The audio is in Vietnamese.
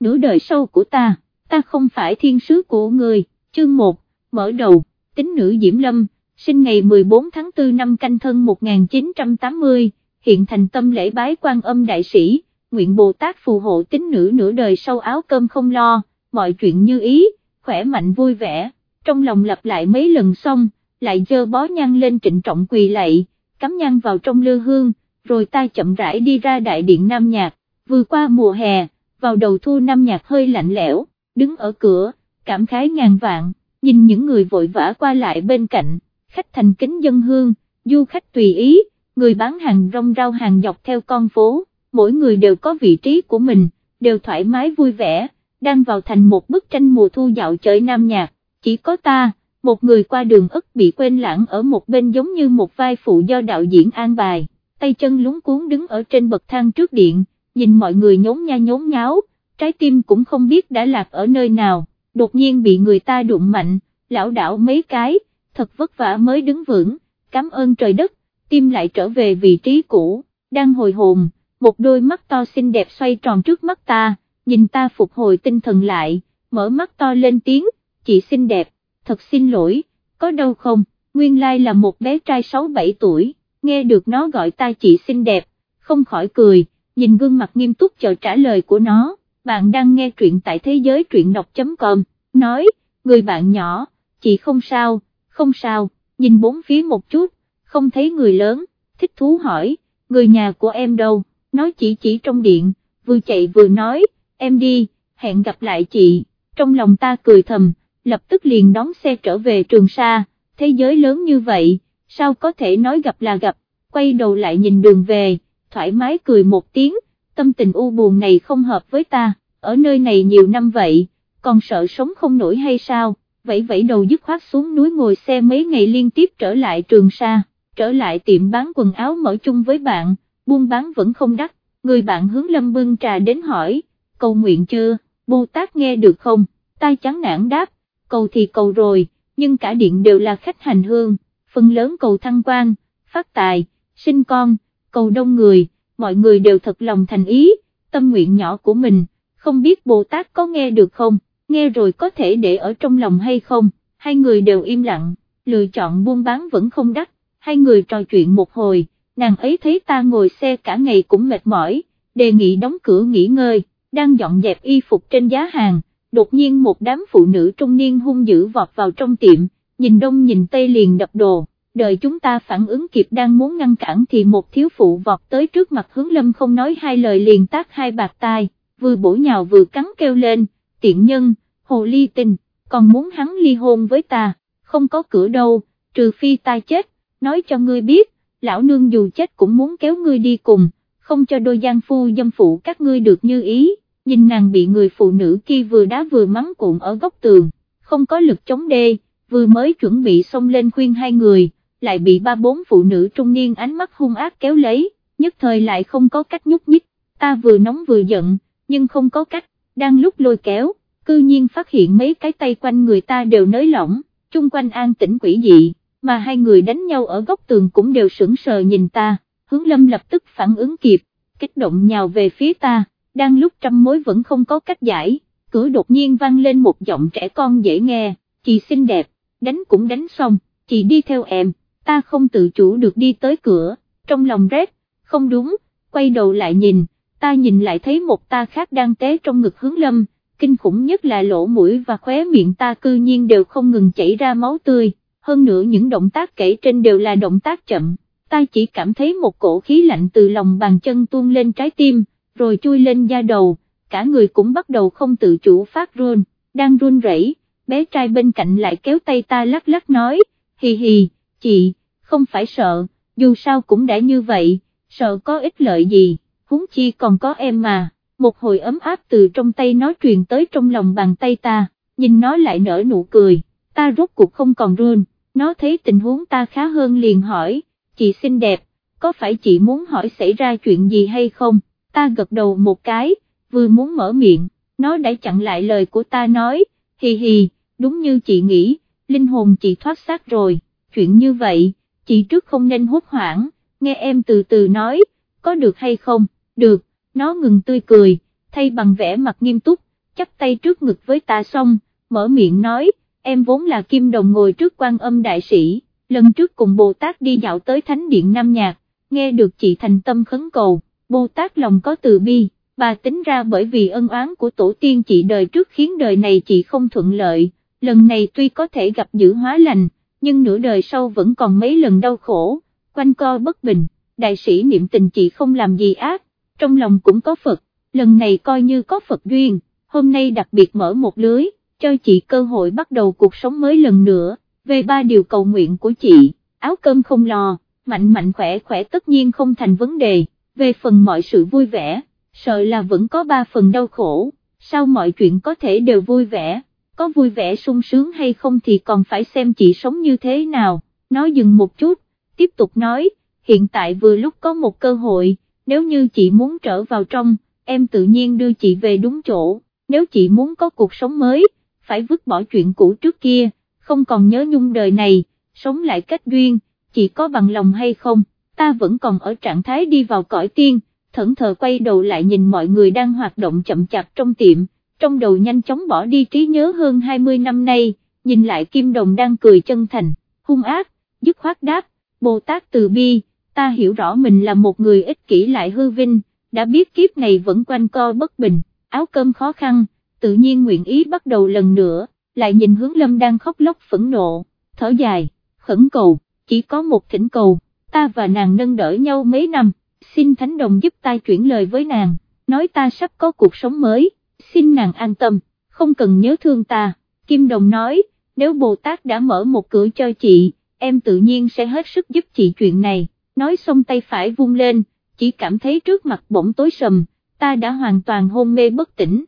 nửa đời sau của ta, ta không phải thiên sứ của người, chương 1, mở đầu, tính nữ Diễm Lâm, sinh ngày 14 tháng 4 năm canh thân 1980, hiện thành tâm lễ bái quan âm đại sĩ, nguyện Bồ Tát phù hộ tính nữ nửa đời sau áo cơm không lo, mọi chuyện như ý, khỏe mạnh vui vẻ, trong lòng lặp lại mấy lần xong, lại dơ bó nhang lên trịnh trọng quỳ lạy, cắm nhang vào trong lư hương, rồi ta chậm rãi đi ra đại điện Nam Nhạc, vừa qua mùa hè, vào đầu thu năm Nhạc hơi lạnh lẽo, đứng ở cửa, cảm khái ngàn vạn, nhìn những người vội vã qua lại bên cạnh, khách thành kính dân hương, du khách tùy ý, người bán hàng rong rau hàng dọc theo con phố, mỗi người đều có vị trí của mình, đều thoải mái vui vẻ, đang vào thành một bức tranh mùa thu dạo chơi Nam Nhạc, chỉ có ta, một người qua đường ức bị quên lãng ở một bên giống như một vai phụ do đạo diễn an bài, tay chân lúng cuốn đứng ở trên bậc thang trước điện, nhìn mọi người nhốn nha nhốn nháo, trái tim cũng không biết đã lạc ở nơi nào, đột nhiên bị người ta đụng mạnh, lão đảo mấy cái, thật vất vả mới đứng vững, cảm ơn trời đất, tim lại trở về vị trí cũ, đang hồi hồn, một đôi mắt to xinh đẹp xoay tròn trước mắt ta, nhìn ta phục hồi tinh thần lại, mở mắt to lên tiếng, chị xinh đẹp, thật xin lỗi, có đâu không, nguyên lai là một bé trai 6-7 tuổi, nghe được nó gọi ta chị xinh đẹp, không khỏi cười, nhìn gương mặt nghiêm túc chờ trả lời của nó, bạn đang nghe truyện tại thế giới truyện đọc.com, nói, người bạn nhỏ, chị không sao, không sao, nhìn bốn phía một chút, không thấy người lớn, thích thú hỏi, người nhà của em đâu, nói chỉ chỉ trong điện, vừa chạy vừa nói, em đi, hẹn gặp lại chị, trong lòng ta cười thầm, lập tức liền đón xe trở về Trường Sa, thế giới lớn như vậy, sao có thể nói gặp là gặp, quay đầu lại nhìn đường về, thoải mái cười một tiếng, tâm tình u buồn này không hợp với ta, ở nơi này nhiều năm vậy, còn sợ sống không nổi hay sao, vẫy vẫy đầu dứt khoát xuống núi ngồi xe mấy ngày liên tiếp trở lại Trường Sa, trở lại tiệm bán quần áo mở chung với bạn, buôn bán vẫn không đắt, người bạn hướng lâm bưng trà đến hỏi, cầu nguyện chưa, Bồ Tát nghe được không, tai chán nản đáp, cầu thì cầu rồi, nhưng cả điện đều là khách hành hương, phần lớn cầu thăng quan, phát tài, sinh con, cầu đông người, mọi người đều thật lòng thành ý, tâm nguyện nhỏ của mình, không biết Bồ Tát có nghe được không, nghe rồi có thể để ở trong lòng hay không, hai người đều im lặng, lựa chọn buôn bán vẫn không đắt, hai người trò chuyện một hồi, nàng ấy thấy ta ngồi xe cả ngày cũng mệt mỏi, đề nghị đóng cửa nghỉ ngơi, đang dọn dẹp y phục trên giá hàng, đột nhiên một đám phụ nữ trung niên hung dữ vọt vào trong tiệm, nhìn đông nhìn tây liền đập đồ, đợi chúng ta phản ứng kịp đang muốn ngăn cản thì một thiếu phụ vọt tới trước mặt hướng lâm không nói hai lời liền tác hai bạc tai, vừa bổ nhào vừa cắn kêu lên, tiện nhân, hồ ly tình còn muốn hắn ly hôn với ta, không có cửa đâu, trừ phi ta chết, nói cho ngươi biết, lão nương dù chết cũng muốn kéo ngươi đi cùng, không cho đôi gian phu dâm phụ các ngươi được như ý. Nhìn nàng bị người phụ nữ kia vừa đá vừa mắng cuộn ở góc tường, không có lực chống đê, vừa mới chuẩn bị xông lên khuyên hai người, lại bị ba bốn phụ nữ trung niên ánh mắt hung ác kéo lấy, nhất thời lại không có cách nhúc nhích, ta vừa nóng vừa giận, nhưng không có cách, đang lúc lôi kéo, cư nhiên phát hiện mấy cái tay quanh người ta đều nới lỏng, chung quanh an tĩnh quỷ dị, mà hai người đánh nhau ở góc tường cũng đều sững sờ nhìn ta, hướng lâm lập tức phản ứng kịp, kích động nhào về phía ta, đang lúc trăm mối vẫn không có cách giải, cửa đột nhiên vang lên một giọng trẻ con dễ nghe, chị xinh đẹp, đánh cũng đánh xong, chị đi theo em, ta không tự chủ được đi tới cửa, trong lòng rét, không đúng, quay đầu lại nhìn, ta nhìn lại thấy một ta khác đang té trong ngực hướng lâm, kinh khủng nhất là lỗ mũi và khóe miệng ta cư nhiên đều không ngừng chảy ra máu tươi, hơn nữa những động tác kể trên đều là động tác chậm, ta chỉ cảm thấy một cổ khí lạnh từ lòng bàn chân tuôn lên trái tim, rồi chui lên da đầu, cả người cũng bắt đầu không tự chủ phát run, đang run rẩy, bé trai bên cạnh lại kéo tay ta lắc lắc nói, hì hì, chị, không phải sợ, dù sao cũng đã như vậy, sợ có ích lợi gì, huống chi còn có em mà, một hồi ấm áp từ trong tay nó truyền tới trong lòng bàn tay ta, nhìn nó lại nở nụ cười, ta rốt cuộc không còn run, nó thấy tình huống ta khá hơn liền hỏi, chị xinh đẹp, có phải chị muốn hỏi xảy ra chuyện gì hay không? ta gật đầu một cái, vừa muốn mở miệng, nó đã chặn lại lời của ta nói, hì hì, đúng như chị nghĩ, linh hồn chị thoát xác rồi, chuyện như vậy, chị trước không nên hốt hoảng, nghe em từ từ nói, có được hay không, được, nó ngừng tươi cười, thay bằng vẻ mặt nghiêm túc, chắp tay trước ngực với ta xong, mở miệng nói, em vốn là kim đồng ngồi trước quan âm đại sĩ, lần trước cùng Bồ Tát đi dạo tới Thánh Điện Nam Nhạc, nghe được chị thành tâm khấn cầu, Bồ Tát lòng có từ bi, bà tính ra bởi vì ân oán của tổ tiên chị đời trước khiến đời này chị không thuận lợi, lần này tuy có thể gặp dữ hóa lành, nhưng nửa đời sau vẫn còn mấy lần đau khổ, quanh co bất bình, đại sĩ niệm tình chị không làm gì ác, trong lòng cũng có Phật, lần này coi như có Phật duyên, hôm nay đặc biệt mở một lưới, cho chị cơ hội bắt đầu cuộc sống mới lần nữa, về ba điều cầu nguyện của chị, áo cơm không lo, mạnh mạnh khỏe khỏe tất nhiên không thành vấn đề, về phần mọi sự vui vẻ, sợ là vẫn có ba phần đau khổ, sao mọi chuyện có thể đều vui vẻ, có vui vẻ sung sướng hay không thì còn phải xem chị sống như thế nào, nói dừng một chút, tiếp tục nói, hiện tại vừa lúc có một cơ hội, nếu như chị muốn trở vào trong, em tự nhiên đưa chị về đúng chỗ, nếu chị muốn có cuộc sống mới, phải vứt bỏ chuyện cũ trước kia, không còn nhớ nhung đời này, sống lại kết duyên, chị có bằng lòng hay không, ta vẫn còn ở trạng thái đi vào cõi tiên, thẫn thờ quay đầu lại nhìn mọi người đang hoạt động chậm chạp trong tiệm, trong đầu nhanh chóng bỏ đi trí nhớ hơn 20 năm nay, nhìn lại Kim Đồng đang cười chân thành, hung ác, dứt khoát đáp, Bồ Tát từ bi, ta hiểu rõ mình là một người ích kỷ lại hư vinh, đã biết kiếp này vẫn quanh co bất bình, áo cơm khó khăn, tự nhiên nguyện ý bắt đầu lần nữa, lại nhìn hướng lâm đang khóc lóc phẫn nộ, thở dài, khẩn cầu, chỉ có một thỉnh cầu, ta và nàng nâng đỡ nhau mấy năm, xin thánh đồng giúp ta chuyển lời với nàng, nói ta sắp có cuộc sống mới, xin nàng an tâm, không cần nhớ thương ta, Kim Đồng nói, nếu Bồ Tát đã mở một cửa cho chị, em tự nhiên sẽ hết sức giúp chị chuyện này, nói xong tay phải vung lên, chỉ cảm thấy trước mặt bỗng tối sầm, ta đã hoàn toàn hôn mê bất tỉnh,